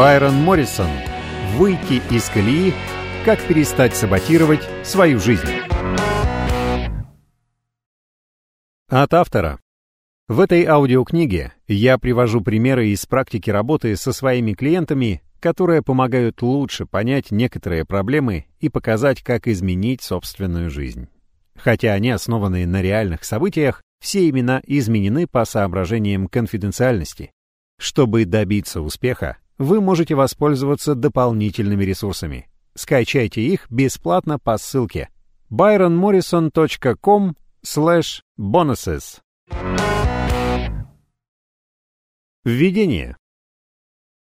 Байрон Моррисон. Выйти из колеи. Как перестать саботировать свою жизнь. От автора. В этой аудиокниге я привожу примеры из практики работы со своими клиентами, которые помогают лучше понять некоторые проблемы и показать, как изменить собственную жизнь. Хотя они основаны на реальных событиях, все имена изменены по соображениям конфиденциальности. Чтобы добиться успеха, вы можете воспользоваться дополнительными ресурсами. Скачайте их бесплатно по ссылке byronmorrison.com bonuses. Введение.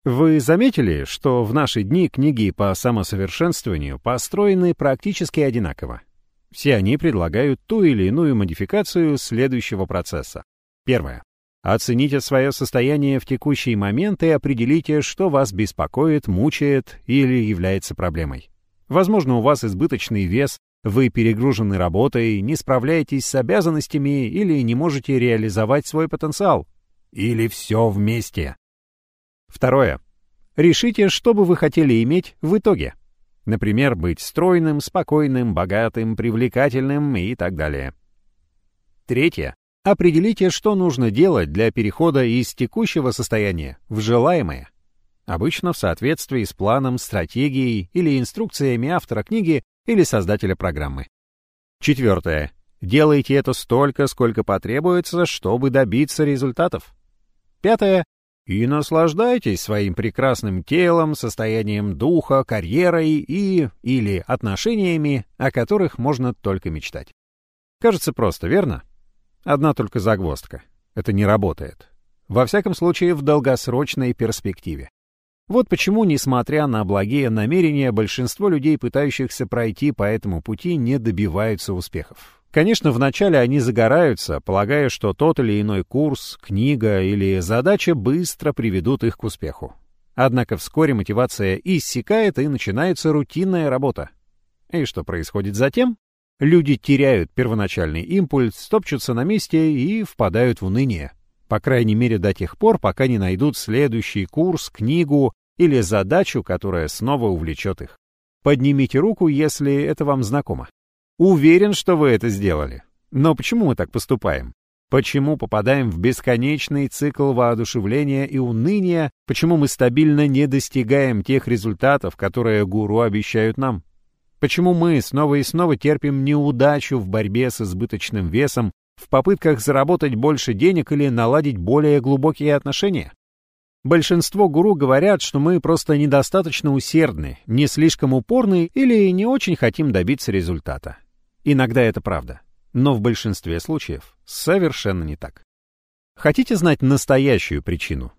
Вы заметили, что в наши дни книги по самосовершенствованию построены практически одинаково? Все они предлагают ту или иную модификацию следующего процесса. Первое. Оцените свое состояние в текущий момент и определите, что вас беспокоит, мучает или является проблемой. Возможно, у вас избыточный вес, вы перегружены работой, не справляетесь с обязанностями или не можете реализовать свой потенциал. Или все вместе. Второе. Решите, что бы вы хотели иметь в итоге. Например, быть стройным, спокойным, богатым, привлекательным и так далее. Третье. Определите, что нужно делать для перехода из текущего состояния в желаемое. Обычно в соответствии с планом, стратегией или инструкциями автора книги или создателя программы. Четвертое. Делайте это столько, сколько потребуется, чтобы добиться результатов. Пятое. И наслаждайтесь своим прекрасным телом, состоянием духа, карьерой и или отношениями, о которых можно только мечтать. Кажется просто, верно? Одна только загвоздка. Это не работает. Во всяком случае, в долгосрочной перспективе. Вот почему, несмотря на благие намерения, большинство людей, пытающихся пройти по этому пути, не добиваются успехов. Конечно, вначале они загораются, полагая, что тот или иной курс, книга или задача быстро приведут их к успеху. Однако вскоре мотивация иссякает и начинается рутинная работа. И что происходит затем? Люди теряют первоначальный импульс, топчутся на месте и впадают в уныние. По крайней мере до тех пор, пока не найдут следующий курс, книгу или задачу, которая снова увлечет их. Поднимите руку, если это вам знакомо. Уверен, что вы это сделали. Но почему мы так поступаем? Почему попадаем в бесконечный цикл воодушевления и уныния? Почему мы стабильно не достигаем тех результатов, которые гуру обещают нам? Почему мы снова и снова терпим неудачу в борьбе с избыточным весом, в попытках заработать больше денег или наладить более глубокие отношения? Большинство гуру говорят, что мы просто недостаточно усердны, не слишком упорны или не очень хотим добиться результата. Иногда это правда, но в большинстве случаев совершенно не так. Хотите знать настоящую причину?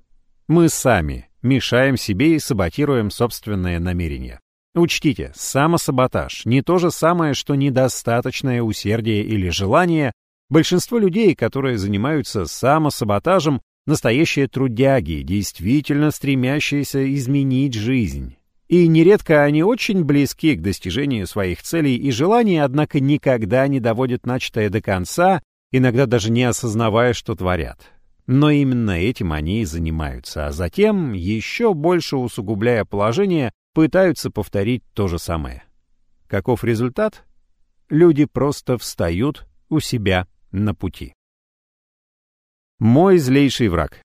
Мы сами мешаем себе и саботируем собственное намерение. Учтите, самосаботаж не то же самое, что недостаточное усердие или желание. Большинство людей, которые занимаются самосаботажем, Настоящие трудяги, действительно стремящиеся изменить жизнь. И нередко они очень близки к достижению своих целей и желаний, однако никогда не доводят начатое до конца, иногда даже не осознавая, что творят. Но именно этим они и занимаются, а затем, еще больше усугубляя положение, пытаются повторить то же самое. Каков результат? Люди просто встают у себя на пути. Мой злейший враг.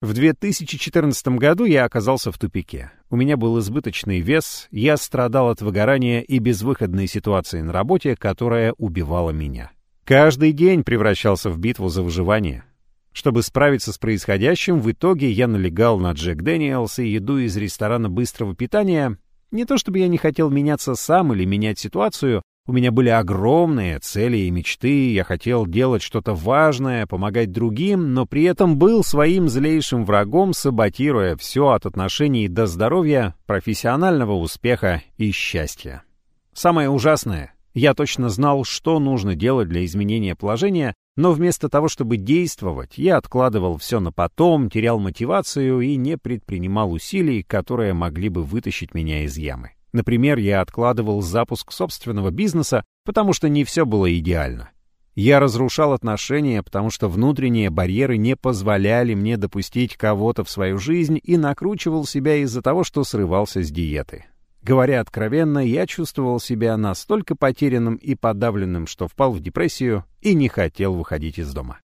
В 2014 году я оказался в тупике. У меня был избыточный вес, я страдал от выгорания и безвыходной ситуации на работе, которая убивала меня. Каждый день превращался в битву за выживание. Чтобы справиться с происходящим, в итоге я налегал на Джек Дэниелс и еду из ресторана быстрого питания. Не то чтобы я не хотел меняться сам или менять ситуацию, у меня были огромные цели и мечты, я хотел делать что-то важное, помогать другим, но при этом был своим злейшим врагом, саботируя все от отношений до здоровья, профессионального успеха и счастья. Самое ужасное, я точно знал, что нужно делать для изменения положения, но вместо того, чтобы действовать, я откладывал все на потом, терял мотивацию и не предпринимал усилий, которые могли бы вытащить меня из ямы. Например, я откладывал запуск собственного бизнеса, потому что не все было идеально. Я разрушал отношения, потому что внутренние барьеры не позволяли мне допустить кого-то в свою жизнь и накручивал себя из-за того, что срывался с диеты. Говоря откровенно, я чувствовал себя настолько потерянным и подавленным, что впал в депрессию и не хотел выходить из дома.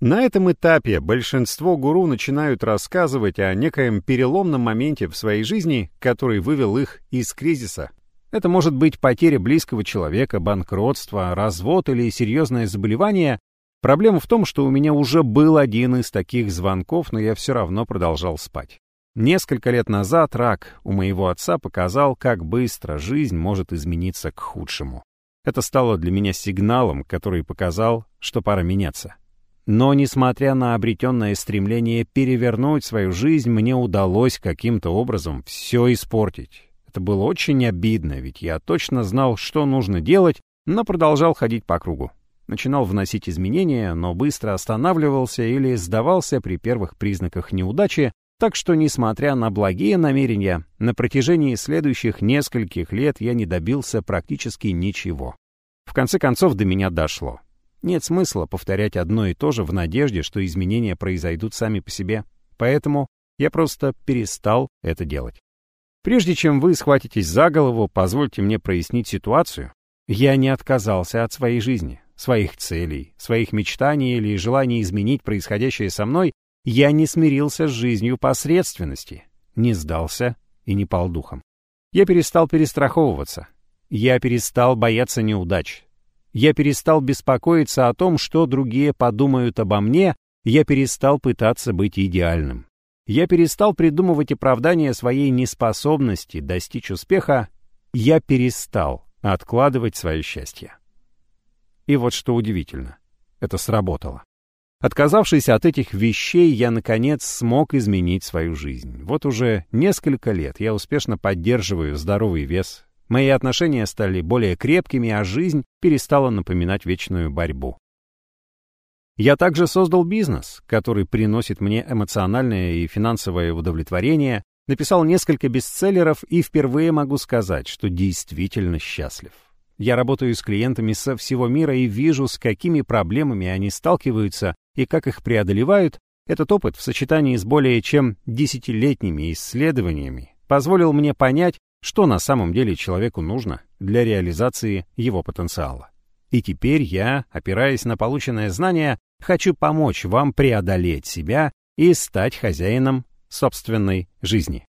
На этом этапе большинство гуру начинают рассказывать о некоем переломном моменте в своей жизни, который вывел их из кризиса, это может быть потеря близкого человека, банкротство, развод или серьезное заболевание. Проблема в том, что у меня уже был один из таких звонков, но я все равно продолжал спать. Несколько лет назад рак у моего отца показал, как быстро жизнь может измениться к худшему. Это стало для меня сигналом, который показал, что пора меняться. Но, несмотря на обретенное стремление перевернуть свою жизнь, мне удалось каким-то образом все испортить. Это было очень обидно, ведь я точно знал, что нужно делать, но продолжал ходить по кругу. Начинал вносить изменения, но быстро останавливался или сдавался при первых признаках неудачи, так что, несмотря на благие намерения, на протяжении следующих нескольких лет я не добился практически ничего. В конце концов до меня дошло. Нет смысла повторять одно и то же в надежде, что изменения произойдут сами по себе. Поэтому я просто перестал это делать. Прежде чем вы схватитесь за голову, позвольте мне прояснить ситуацию. Я не отказался от своей жизни, своих целей, своих мечтаний или желаний изменить происходящее со мной. Я не смирился с жизнью посредственности, не сдался и не пал духом. Я перестал перестраховываться. Я перестал бояться неудач. Я перестал беспокоиться о том, что другие подумают обо мне. Я перестал пытаться быть идеальным. Я перестал придумывать оправдания своей неспособности достичь успеха, я перестал откладывать свое счастье. И вот что удивительно, это сработало. Отказавшись от этих вещей, я, наконец, смог изменить свою жизнь. Вот уже несколько лет я успешно поддерживаю здоровый вес, мои отношения стали более крепкими, а жизнь перестала напоминать вечную борьбу. Я также создал бизнес, который приносит мне эмоциональное и финансовое удовлетворение, написал несколько бестселлеров и впервые могу сказать, что действительно счастлив. Я работаю с клиентами со всего мира и вижу, с какими проблемами они сталкиваются и как их преодолевают. Этот опыт в сочетании с более чем десятилетними исследованиями позволил мне понять, что на самом деле человеку нужно для реализации его потенциала. И теперь я, опираясь на полученное знание, хочу помочь вам преодолеть себя и стать хозяином собственной жизни.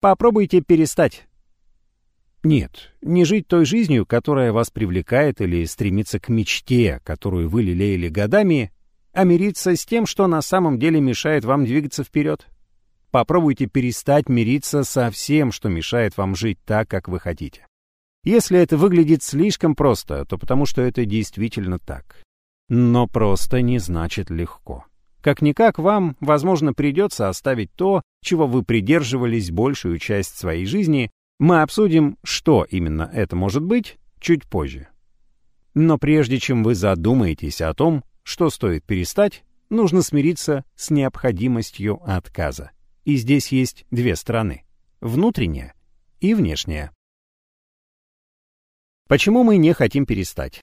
Попробуйте перестать. Нет, не жить той жизнью, которая вас привлекает или стремится к мечте, которую вы лелеяли годами, а мириться с тем, что на самом деле мешает вам двигаться вперед. Попробуйте перестать мириться со всем, что мешает вам жить так, как вы хотите. Если это выглядит слишком просто, то потому что это действительно так. Но просто не значит легко. Как-никак вам, возможно, придется оставить то, чего вы придерживались большую часть своей жизни. Мы обсудим, что именно это может быть, чуть позже. Но прежде чем вы задумаетесь о том, что стоит перестать, нужно смириться с необходимостью отказа. И здесь есть две стороны — внутренняя и внешняя. Почему мы не хотим перестать?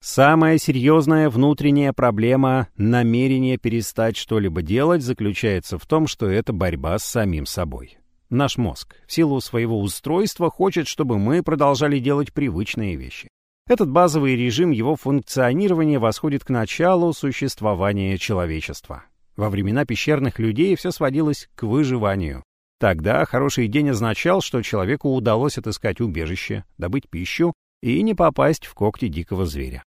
Самая серьезная внутренняя проблема намерения перестать что-либо делать заключается в том, что это борьба с самим собой. Наш мозг в силу своего устройства хочет, чтобы мы продолжали делать привычные вещи. Этот базовый режим его функционирования восходит к началу существования человечества. Во времена пещерных людей все сводилось к выживанию. Тогда хороший день означал, что человеку удалось отыскать убежище, добыть пищу и не попасть в когти дикого зверя.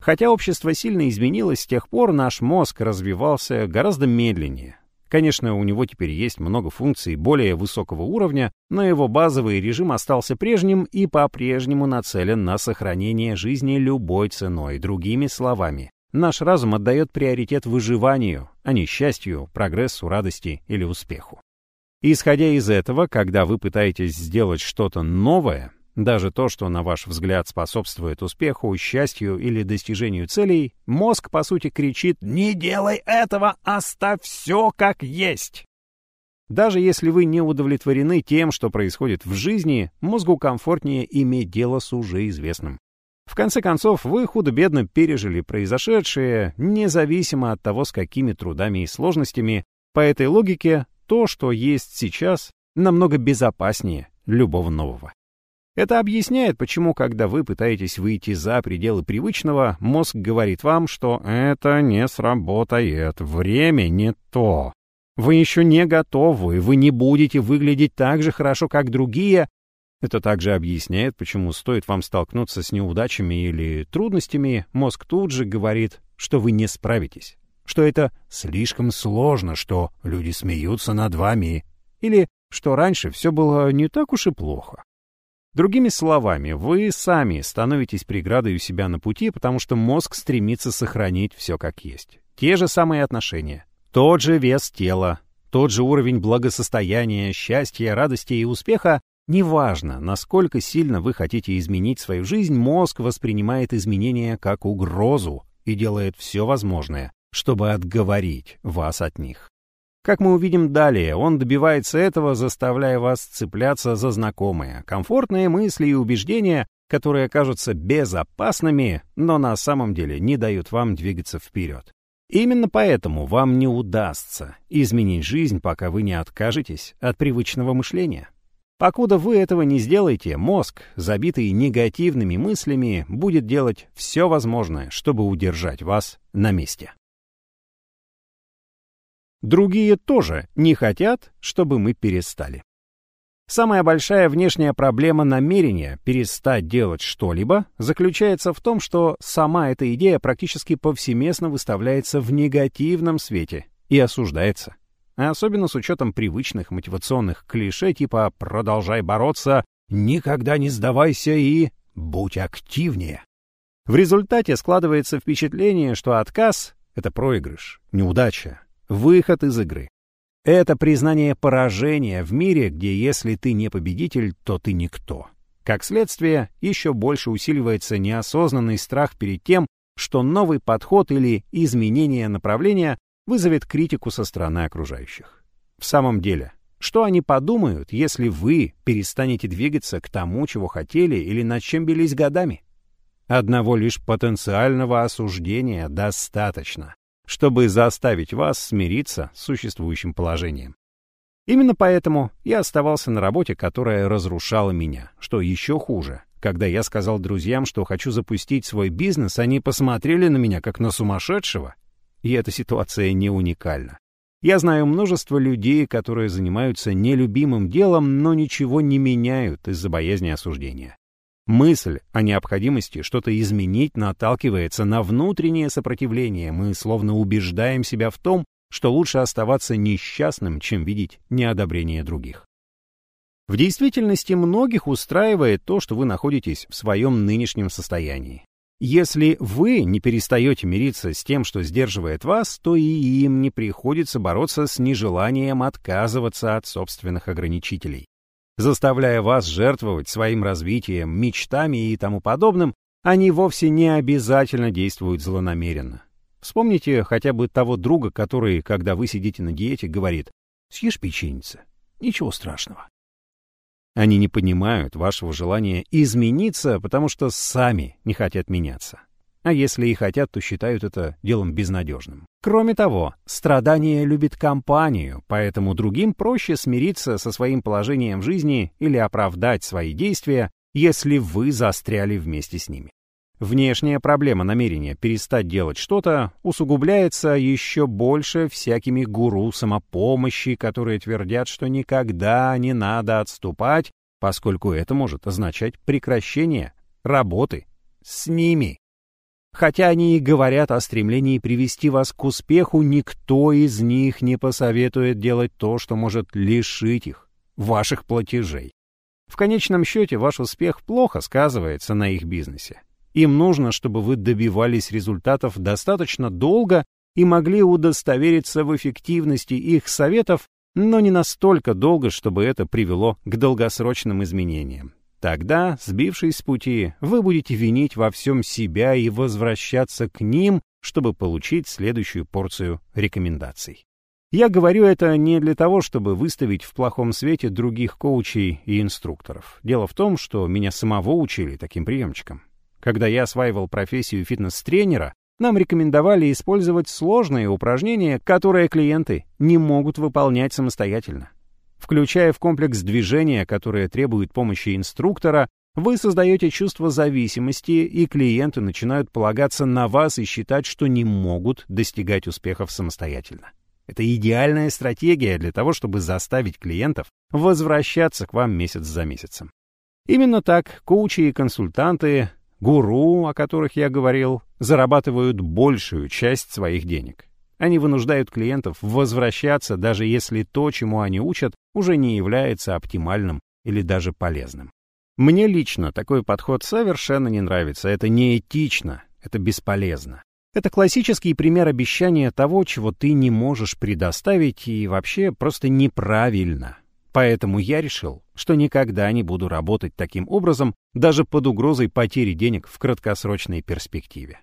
Хотя общество сильно изменилось, с тех пор наш мозг развивался гораздо медленнее. Конечно, у него теперь есть много функций более высокого уровня, но его базовый режим остался прежним и по-прежнему нацелен на сохранение жизни любой ценой. Другими словами, наш разум отдает приоритет выживанию, а не счастью, прогрессу, радости или успеху. Исходя из этого, когда вы пытаетесь сделать что-то новое, даже то, что, на ваш взгляд, способствует успеху, счастью или достижению целей, мозг, по сути, кричит «Не делай этого, оставь все как есть!» Даже если вы не удовлетворены тем, что происходит в жизни, мозгу комфортнее иметь дело с уже известным. В конце концов, вы худо-бедно пережили произошедшее, независимо от того, с какими трудами и сложностями. По этой логике, то, что есть сейчас, намного безопаснее любого нового. Это объясняет, почему, когда вы пытаетесь выйти за пределы привычного, мозг говорит вам, что это не сработает, время не то. Вы еще не готовы, вы не будете выглядеть так же хорошо, как другие. Это также объясняет, почему стоит вам столкнуться с неудачами или трудностями, мозг тут же говорит, что вы не справитесь, что это слишком сложно, что люди смеются над вами, или что раньше все было не так уж и плохо. Другими словами, вы сами становитесь преградой у себя на пути, потому что мозг стремится сохранить все как есть. Те же самые отношения, тот же вес тела, тот же уровень благосостояния, счастья, радости и успеха, неважно, насколько сильно вы хотите изменить свою жизнь, мозг воспринимает изменения как угрозу и делает все возможное, чтобы отговорить вас от них. Как мы увидим далее, он добивается этого, заставляя вас цепляться за знакомые, комфортные мысли и убеждения, которые кажутся безопасными, но на самом деле не дают вам двигаться вперед. Именно поэтому вам не удастся изменить жизнь, пока вы не откажетесь от привычного мышления. Покуда вы этого не сделаете, мозг, забитый негативными мыслями, будет делать все возможное, чтобы удержать вас на месте. Другие тоже не хотят, чтобы мы перестали. Самая большая внешняя проблема намерения перестать делать что-либо заключается в том, что сама эта идея практически повсеместно выставляется в негативном свете и осуждается. Особенно с учетом привычных мотивационных клише типа «продолжай бороться», «никогда не сдавайся» и «будь активнее». В результате складывается впечатление, что отказ — это проигрыш, неудача, выход из игры. Это признание поражения в мире, где если ты не победитель, то ты никто. Как следствие, еще больше усиливается неосознанный страх перед тем, что новый подход или изменение направления вызовет критику со стороны окружающих. В самом деле, что они подумают, если вы перестанете двигаться к тому, чего хотели или над чем бились годами? Одного лишь потенциального осуждения достаточно чтобы заставить вас смириться с существующим положением. Именно поэтому я оставался на работе, которая разрушала меня. Что еще хуже, когда я сказал друзьям, что хочу запустить свой бизнес, они посмотрели на меня как на сумасшедшего. И эта ситуация не уникальна. Я знаю множество людей, которые занимаются нелюбимым делом, но ничего не меняют из-за боязни осуждения. Мысль о необходимости что-то изменить наталкивается на внутреннее сопротивление. Мы словно убеждаем себя в том, что лучше оставаться несчастным, чем видеть неодобрение других. В действительности многих устраивает то, что вы находитесь в своем нынешнем состоянии. Если вы не перестаете мириться с тем, что сдерживает вас, то и им не приходится бороться с нежеланием отказываться от собственных ограничителей заставляя вас жертвовать своим развитием, мечтами и тому подобным, они вовсе не обязательно действуют злонамеренно. Вспомните хотя бы того друга, который, когда вы сидите на диете, говорит «Съешь печеница, ничего страшного». Они не понимают вашего желания измениться, потому что сами не хотят меняться а если и хотят, то считают это делом безнадежным. Кроме того, страдание любит компанию, поэтому другим проще смириться со своим положением в жизни или оправдать свои действия, если вы застряли вместе с ними. Внешняя проблема намерения перестать делать что-то усугубляется еще больше всякими гуру самопомощи, которые твердят, что никогда не надо отступать, поскольку это может означать прекращение работы с ними. Хотя они и говорят о стремлении привести вас к успеху, никто из них не посоветует делать то, что может лишить их ваших платежей. В конечном счете ваш успех плохо сказывается на их бизнесе. Им нужно, чтобы вы добивались результатов достаточно долго и могли удостовериться в эффективности их советов, но не настолько долго, чтобы это привело к долгосрочным изменениям. Тогда, сбившись с пути, вы будете винить во всем себя и возвращаться к ним, чтобы получить следующую порцию рекомендаций. Я говорю это не для того, чтобы выставить в плохом свете других коучей и инструкторов. Дело в том, что меня самого учили таким приемчикам. Когда я осваивал профессию фитнес-тренера, нам рекомендовали использовать сложные упражнения, которые клиенты не могут выполнять самостоятельно. Включая в комплекс движения, которые требуют помощи инструктора, вы создаете чувство зависимости, и клиенты начинают полагаться на вас и считать, что не могут достигать успехов самостоятельно. Это идеальная стратегия для того, чтобы заставить клиентов возвращаться к вам месяц за месяцем. Именно так коучи и консультанты, гуру, о которых я говорил, зарабатывают большую часть своих денег. Они вынуждают клиентов возвращаться, даже если то, чему они учат, уже не является оптимальным или даже полезным. Мне лично такой подход совершенно не нравится. Это неэтично, это бесполезно. Это классический пример обещания того, чего ты не можешь предоставить и вообще просто неправильно. Поэтому я решил, что никогда не буду работать таким образом, даже под угрозой потери денег в краткосрочной перспективе.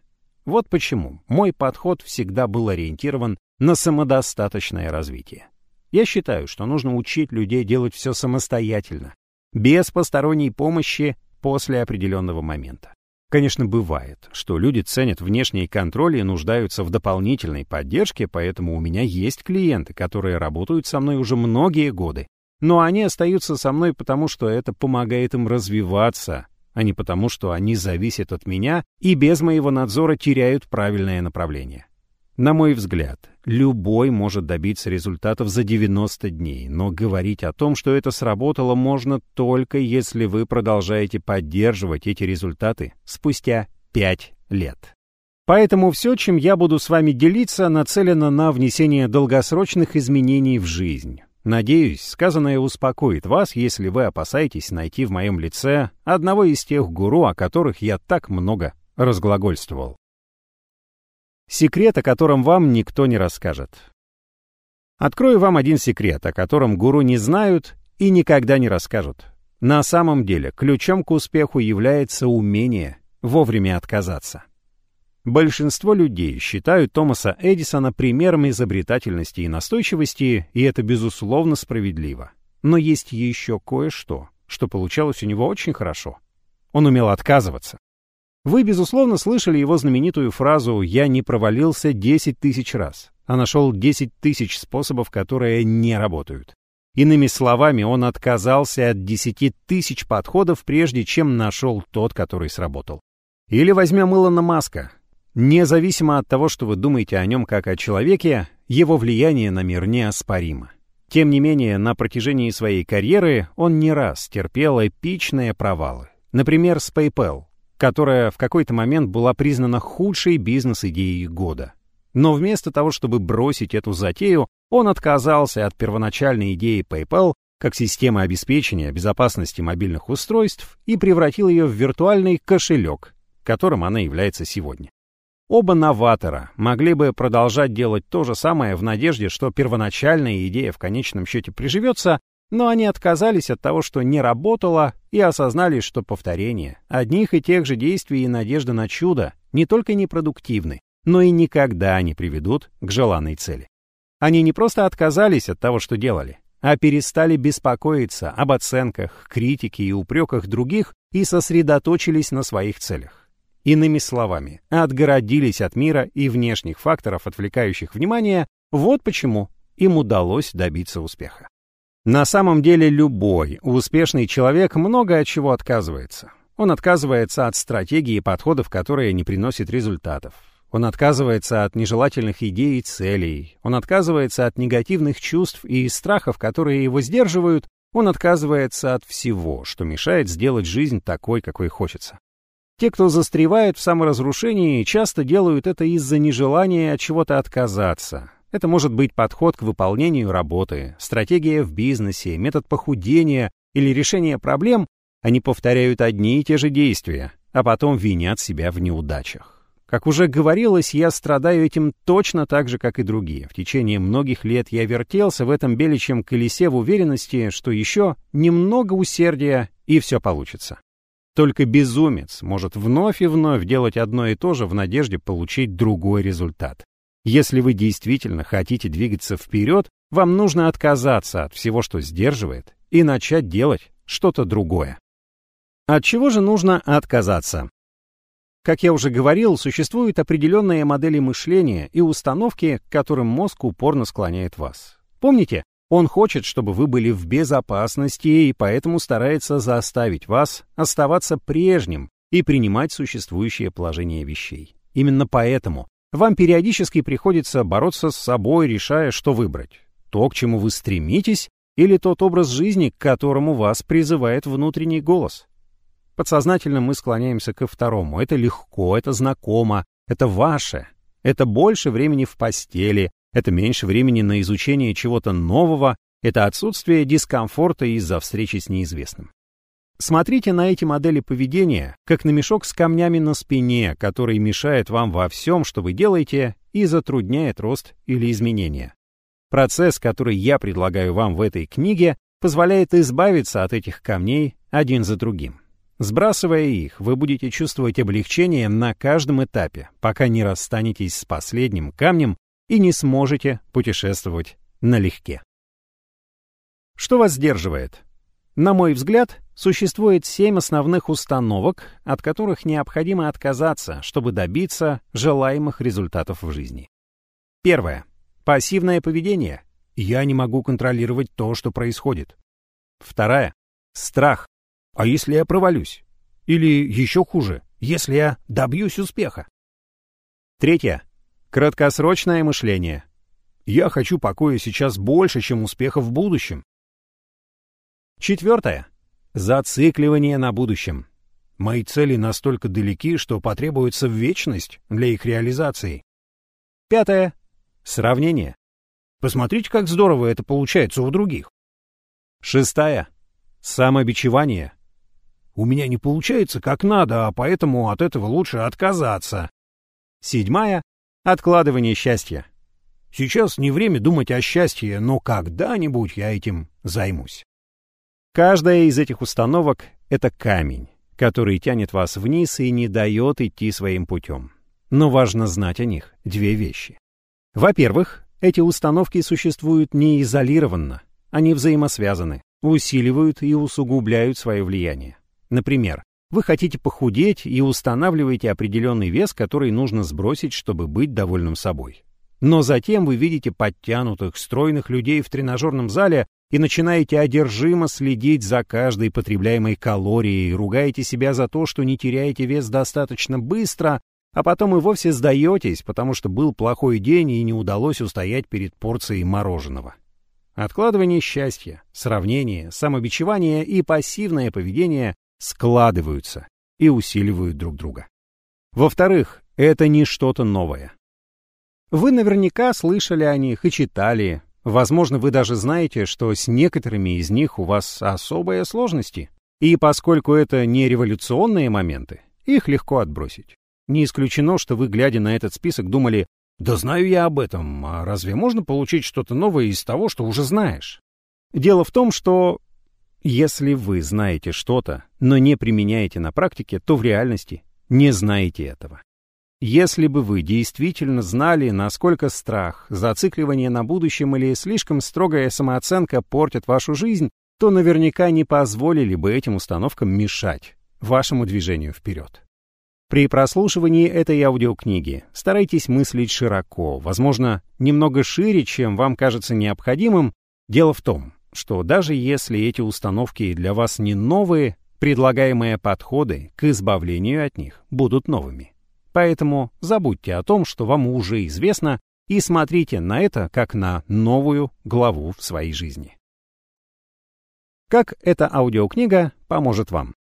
Вот почему мой подход всегда был ориентирован на самодостаточное развитие. Я считаю, что нужно учить людей делать все самостоятельно, без посторонней помощи после определенного момента. Конечно, бывает, что люди ценят внешний контроль и нуждаются в дополнительной поддержке, поэтому у меня есть клиенты, которые работают со мной уже многие годы. Но они остаются со мной потому, что это помогает им развиваться, а не потому, что они зависят от меня и без моего надзора теряют правильное направление. На мой взгляд, любой может добиться результатов за 90 дней, но говорить о том, что это сработало, можно только если вы продолжаете поддерживать эти результаты спустя 5 лет. Поэтому все, чем я буду с вами делиться, нацелено на внесение долгосрочных изменений в жизнь. Надеюсь, сказанное успокоит вас, если вы опасаетесь найти в моем лице одного из тех гуру, о которых я так много разглагольствовал. Секрет, о котором вам никто не расскажет. Открою вам один секрет, о котором гуру не знают и никогда не расскажут. На самом деле, ключом к успеху является умение вовремя отказаться. Большинство людей считают Томаса Эдисона примером изобретательности и настойчивости, и это, безусловно, справедливо. Но есть еще кое-что, что получалось у него очень хорошо. Он умел отказываться. Вы, безусловно, слышали его знаменитую фразу «я не провалился 10 тысяч раз», а нашел 10 тысяч способов, которые не работают. Иными словами, он отказался от 10 тысяч подходов, прежде чем нашел тот, который сработал. Или возьмем Илона Маска, Независимо от того, что вы думаете о нем как о человеке, его влияние на мир неоспоримо. Тем не менее, на протяжении своей карьеры он не раз терпел эпичные провалы. Например, с PayPal, которая в какой-то момент была признана худшей бизнес-идеей года. Но вместо того, чтобы бросить эту затею, он отказался от первоначальной идеи PayPal как системы обеспечения безопасности мобильных устройств и превратил ее в виртуальный кошелек, которым она является сегодня. Оба новатора могли бы продолжать делать то же самое в надежде, что первоначальная идея в конечном счете приживется, но они отказались от того, что не работало, и осознали, что повторение одних и тех же действий и надежда на чудо не только непродуктивны, но и никогда не приведут к желанной цели. Они не просто отказались от того, что делали, а перестали беспокоиться об оценках, критике и упреках других и сосредоточились на своих целях. Иными словами, отгородились от мира и внешних факторов, отвлекающих внимание, вот почему им удалось добиться успеха. На самом деле любой успешный человек много от чего отказывается. Он отказывается от стратегии и подходов, которые не приносят результатов. Он отказывается от нежелательных идей и целей. Он отказывается от негативных чувств и страхов, которые его сдерживают. Он отказывается от всего, что мешает сделать жизнь такой, какой хочется. Те, кто застревает в саморазрушении, часто делают это из-за нежелания от чего-то отказаться. Это может быть подход к выполнению работы, стратегия в бизнесе, метод похудения или решение проблем. Они повторяют одни и те же действия, а потом винят себя в неудачах. Как уже говорилось, я страдаю этим точно так же, как и другие. В течение многих лет я вертелся в этом беличьем колесе в уверенности, что еще немного усердия, и все получится. Только безумец может вновь и вновь делать одно и то же в надежде получить другой результат. Если вы действительно хотите двигаться вперед, вам нужно отказаться от всего, что сдерживает, и начать делать что-то другое. От чего же нужно отказаться? Как я уже говорил, существуют определенные модели мышления и установки, к которым мозг упорно склоняет вас. Помните, он хочет, чтобы вы были в безопасности и поэтому старается заставить вас оставаться прежним и принимать существующее положение вещей. Именно поэтому вам периодически приходится бороться с собой, решая, что выбрать. То, к чему вы стремитесь, или тот образ жизни, к которому вас призывает внутренний голос. Подсознательно мы склоняемся ко второму. Это легко, это знакомо, это ваше. Это больше времени в постели, это меньше времени на изучение чего-то нового, это отсутствие дискомфорта из-за встречи с неизвестным. Смотрите на эти модели поведения, как на мешок с камнями на спине, который мешает вам во всем, что вы делаете, и затрудняет рост или изменения. Процесс, который я предлагаю вам в этой книге, позволяет избавиться от этих камней один за другим. Сбрасывая их, вы будете чувствовать облегчение на каждом этапе, пока не расстанетесь с последним камнем и не сможете путешествовать налегке. Что вас сдерживает? На мой взгляд, существует семь основных установок, от которых необходимо отказаться, чтобы добиться желаемых результатов в жизни. Первое. Пассивное поведение. Я не могу контролировать то, что происходит. Вторая. Страх. А если я провалюсь? Или еще хуже, если я добьюсь успеха? Третье. Краткосрочное мышление. Я хочу покоя сейчас больше, чем успеха в будущем. Четвертое. Зацикливание на будущем. Мои цели настолько далеки, что потребуется вечность для их реализации. Пятое. Сравнение. Посмотрите, как здорово это получается у других. Шестая. Самобичевание. У меня не получается как надо, а поэтому от этого лучше отказаться. Седьмая — откладывание счастья. Сейчас не время думать о счастье, но когда-нибудь я этим займусь. Каждая из этих установок — это камень, который тянет вас вниз и не дает идти своим путем. Но важно знать о них две вещи. Во-первых, эти установки существуют не изолированно, они взаимосвязаны, усиливают и усугубляют свое влияние. Например, вы хотите похудеть и устанавливаете определенный вес, который нужно сбросить, чтобы быть довольным собой. Но затем вы видите подтянутых, стройных людей в тренажерном зале и начинаете одержимо следить за каждой потребляемой калорией, ругаете себя за то, что не теряете вес достаточно быстро, а потом и вовсе сдаетесь, потому что был плохой день и не удалось устоять перед порцией мороженого. Откладывание счастья, сравнение, самобичевание и пассивное поведение складываются и усиливают друг друга. Во-вторых, это не что-то новое. Вы наверняка слышали о них и читали. Возможно, вы даже знаете, что с некоторыми из них у вас особые сложности. И поскольку это не революционные моменты, их легко отбросить. Не исключено, что вы, глядя на этот список, думали, «Да знаю я об этом, а разве можно получить что-то новое из того, что уже знаешь?» Дело в том, что если вы знаете что-то, но не применяете на практике, то в реальности не знаете этого. Если бы вы действительно знали, насколько страх, зацикливание на будущем или слишком строгая самооценка портят вашу жизнь, то наверняка не позволили бы этим установкам мешать вашему движению вперед. При прослушивании этой аудиокниги старайтесь мыслить широко, возможно, немного шире, чем вам кажется необходимым. Дело в том, что даже если эти установки для вас не новые, предлагаемые подходы к избавлению от них будут новыми. Поэтому забудьте о том, что вам уже известно, и смотрите на это как на новую главу в своей жизни. Как эта аудиокнига поможет вам?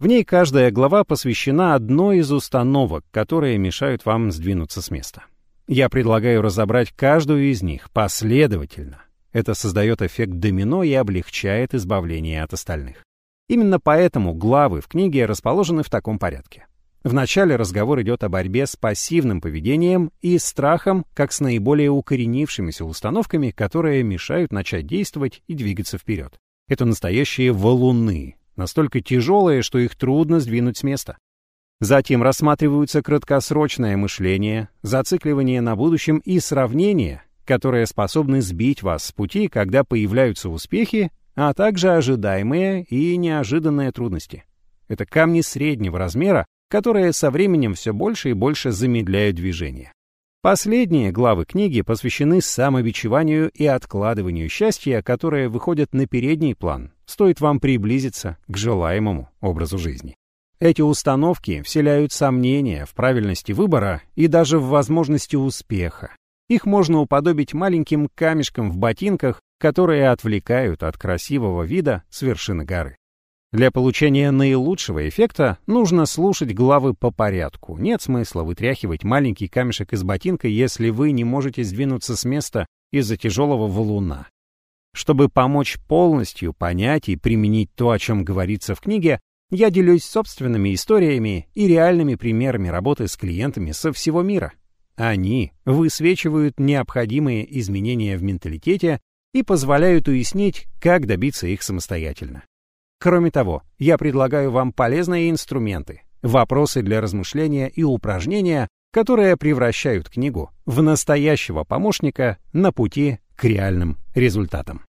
В ней каждая глава посвящена одной из установок, которые мешают вам сдвинуться с места. Я предлагаю разобрать каждую из них последовательно, это создает эффект домино и облегчает избавление от остальных. Именно поэтому главы в книге расположены в таком порядке. Вначале разговор идет о борьбе с пассивным поведением и страхом, как с наиболее укоренившимися установками, которые мешают начать действовать и двигаться вперед. Это настоящие валуны, настолько тяжелые, что их трудно сдвинуть с места. Затем рассматриваются краткосрочное мышление, зацикливание на будущем и сравнение, которые способны сбить вас с пути, когда появляются успехи, а также ожидаемые и неожиданные трудности. Это камни среднего размера, которые со временем все больше и больше замедляют движение. Последние главы книги посвящены самобичеванию и откладыванию счастья, которые выходят на передний план, стоит вам приблизиться к желаемому образу жизни. Эти установки вселяют сомнения в правильности выбора и даже в возможности успеха. Их можно уподобить маленьким камешкам в ботинках, которые отвлекают от красивого вида с вершины горы. Для получения наилучшего эффекта нужно слушать главы по порядку. Нет смысла вытряхивать маленький камешек из ботинка, если вы не можете сдвинуться с места из-за тяжелого валуна. Чтобы помочь полностью понять и применить то, о чем говорится в книге, я делюсь собственными историями и реальными примерами работы с клиентами со всего мира. Они высвечивают необходимые изменения в менталитете и позволяют уяснить, как добиться их самостоятельно. Кроме того, я предлагаю вам полезные инструменты, вопросы для размышления и упражнения, которые превращают книгу в настоящего помощника на пути к реальным результатам.